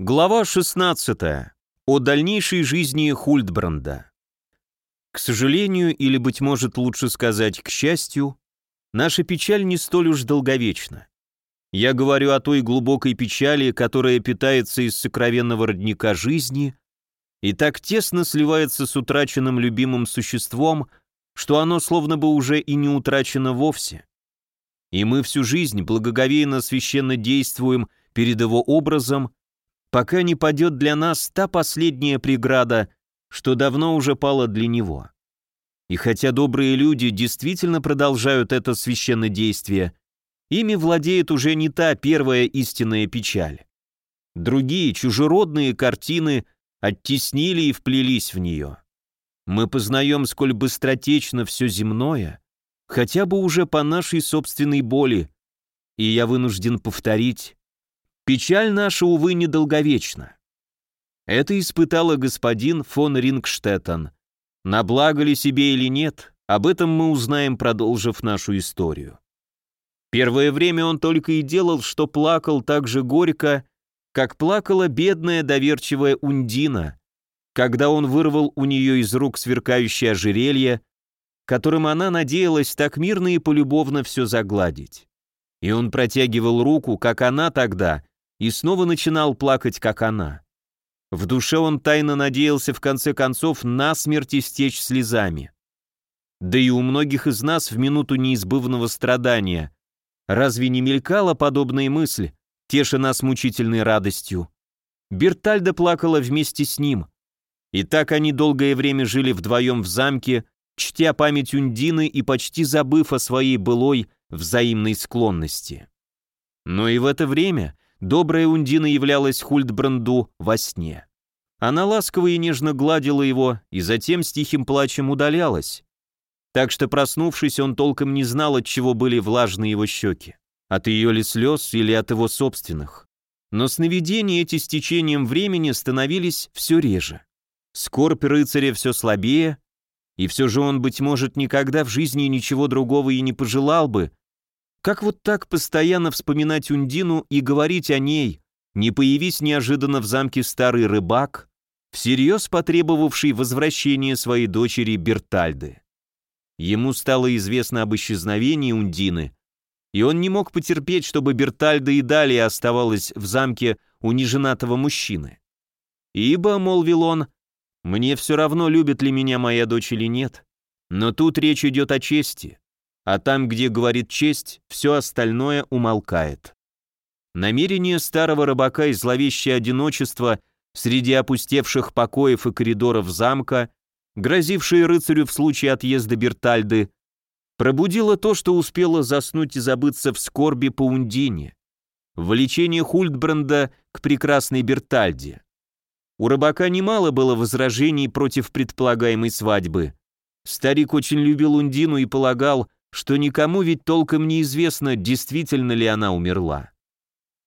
Глава 16. О дальнейшей жизни Хультбранда. К сожалению, или, быть может, лучше сказать, к счастью, наша печаль не столь уж долговечна. Я говорю о той глубокой печали, которая питается из сокровенного родника жизни и так тесно сливается с утраченным любимым существом, что оно словно бы уже и не утрачено вовсе. И мы всю жизнь благоговейно священно действуем перед его образом, пока не падет для нас та последняя преграда, что давно уже пала для него. И хотя добрые люди действительно продолжают это священное действие, ими владеет уже не та первая истинная печаль. Другие чужеродные картины оттеснили и вплелись в нее. Мы познаем, сколь быстротечно все земное, хотя бы уже по нашей собственной боли, и я вынужден повторить, Печаль наша, увы, недолговечна. Это испытала господин фон Рингштеттен. На благо ли себе или нет, об этом мы узнаем, продолжив нашу историю. Первое время он только и делал, что плакал так же горько, как плакала бедная доверчивая Ундина, когда он вырвал у нее из рук сверкающее ожерелье, которым она надеялась так мирно и полюбовно все загладить. И он протягивал руку, как она тогда, и снова начинал плакать, как она. В душе он тайно надеялся в конце концов насмерть истечь слезами. Да и у многих из нас в минуту неизбывного страдания разве не мелькала подобная мысль, теша нас мучительной радостью? Бертальда плакала вместе с ним. И так они долгое время жили вдвоем в замке, чтя память Ундины и почти забыв о своей былой взаимной склонности. Но и в это время добрая Ундина являлась Хультбранду во сне. Она ласково и нежно гладила его и затем с тихим плачем удалялась. Так что, проснувшись, он толком не знал, от чего были влажные его щеки. От ее ли слез или от его собственных. Но сновидения эти с течением времени становились все реже. Скорбь рыцаря все слабее, и все же он, быть может, никогда в жизни ничего другого и не пожелал бы, как вот так постоянно вспоминать Ундину и говорить о ней, не появись неожиданно в замке старый рыбак, всерьез потребовавший возвращения своей дочери Бертальды. Ему стало известно об исчезновении Ундины, и он не мог потерпеть, чтобы Бертальда и далее оставалась в замке у неженатого мужчины. «Ибо», — молвил он, — «мне все равно, любит ли меня моя дочь или нет, но тут речь идет о чести, а там, где говорит честь, все остальное умолкает. Намерение старого рыбака и зловещее одиночество среди опустевших покоев и коридоров замка, грозившие рыцарю в случае отъезда Бертальды, пробудило то, что успело заснуть и забыться в скорби по Ундине, влечение Хультбранда к прекрасной Бертальде. У рыбака немало было возражений против предполагаемой свадьбы. Старик очень любил Ундину и полагал, что никому ведь толком не известно, действительно ли она умерла.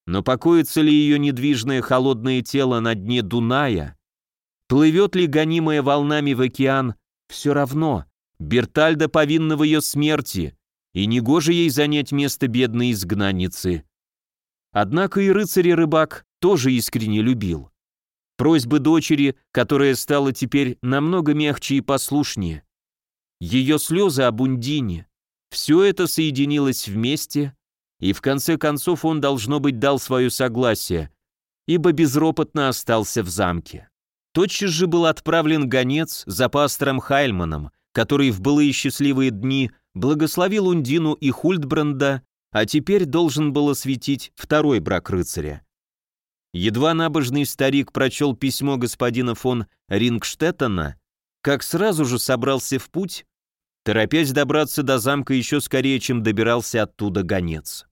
Но покоится ли ее недвижное холодное тело на дне Дуная, плывет ли гонимая волнами в океан, все равно, Бертальда повинна в ее смерти, и негоже ей занять место бедной изгнанницы. Однако и рыцарь рыбак тоже искренне любил. Просьбы дочери, которая стала теперь намного мягче и послушнее. Ее слезы об Ундине, все это соединилось вместе, и в конце концов он, должно быть, дал свое согласие, ибо безропотно остался в замке. Тотчас же был отправлен гонец за пастором Хайльманом, который в былые счастливые дни благословил Ундину и Хультбранда, а теперь должен был осветить второй брак рыцаря. Едва набожный старик прочел письмо господина фон Рингштеттена, как сразу же собрался в путь торопясь добраться до замка еще скорее, чем добирался оттуда гонец.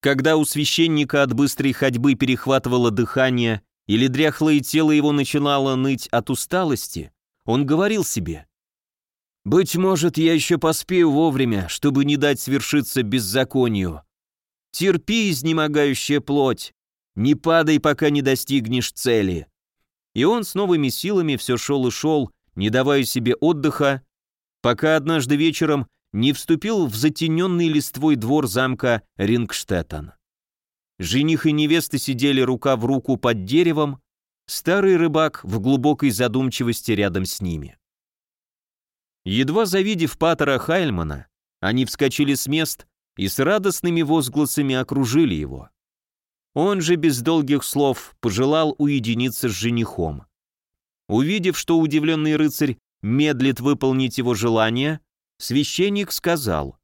Когда у священника от быстрой ходьбы перехватывало дыхание или дряхлое тело его начинало ныть от усталости, он говорил себе, «Быть может, я еще поспею вовремя, чтобы не дать свершиться беззаконию. Терпи, изнемогающая плоть, не падай, пока не достигнешь цели». И он с новыми силами все шел и шел, не давая себе отдыха, пока однажды вечером не вступил в затененный листвой двор замка Рингштеттен. жених и невеста сидели рука в руку под деревом, старый рыбак в глубокой задумчивости рядом с ними. Едва завидев Паттера Хайльмана, они вскочили с мест и с радостными возгласами окружили его. Он же без долгих слов пожелал уединиться с женихом. Увидев, что удивленный рыцарь медлит выполнить его желание, священник сказал,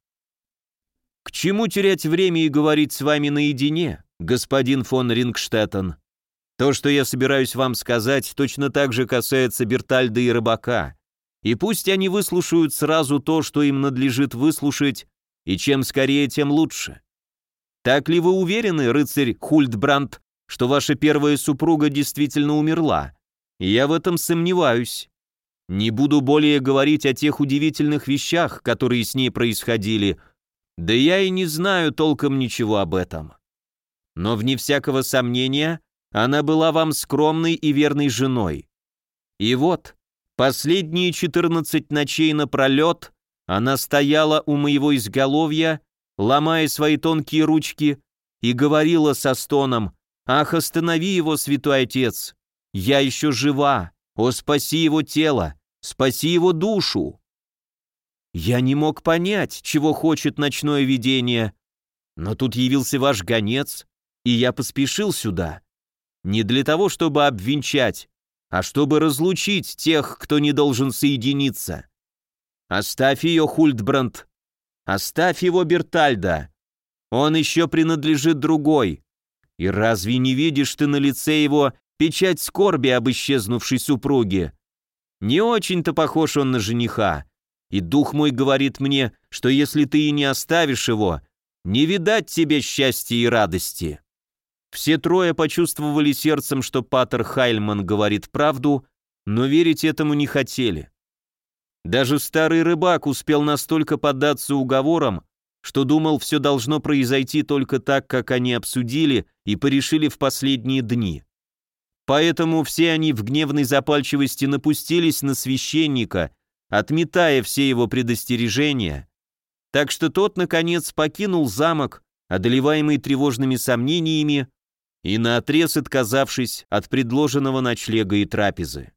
«К чему терять время и говорить с вами наедине, господин фон Рингштеттен? То, что я собираюсь вам сказать, точно так же касается Бертальда и рыбака, и пусть они выслушают сразу то, что им надлежит выслушать, и чем скорее, тем лучше. Так ли вы уверены, рыцарь Хультбранд, что ваша первая супруга действительно умерла? Я в этом сомневаюсь. Не буду более говорить о тех удивительных вещах, которые с ней происходили, да я и не знаю толком ничего об этом. Но вне всякого сомнения, она была вам скромной и верной женой. И вот, последние 14 ночей напролет она стояла у моего изголовья, ломая свои тонкие ручки, и говорила со стоном, «Ах, останови его, святой отец! Я еще жива! О, спаси его тело! Спаси его душу!» Я не мог понять, чего хочет ночное видение, но тут явился ваш гонец, и я поспешил сюда. Не для того, чтобы обвенчать, а чтобы разлучить тех, кто не должен соединиться. Оставь ее, Хультбранд. Оставь его, Бертальда. Он еще принадлежит другой. И разве не видишь ты на лице его печать скорби об исчезнувшей супруге? Не очень-то похож он на жениха. И дух мой говорит мне, что если ты и не оставишь его, не видать тебе счастья и радости». Все трое почувствовали сердцем, что Паттер Хайльман говорит правду, но верить этому не хотели. Даже старый рыбак успел настолько поддаться уговорам, что думал, все должно произойти только так, как они обсудили и порешили в последние дни. Поэтому все они в гневной запальчивости напустились на священника, отметая все его предостережения, так что тот, наконец, покинул замок, одолеваемый тревожными сомнениями и наотрез отказавшись от предложенного ночлега и трапезы.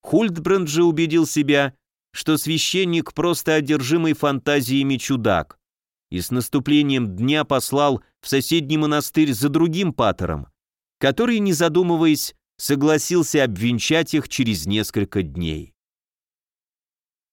Хультбранд же убедил себя, что священник просто одержимый фантазиями чудак, и с наступлением дня послал в соседний монастырь за другим патером, который, не задумываясь, согласился обвенчать их через несколько дней.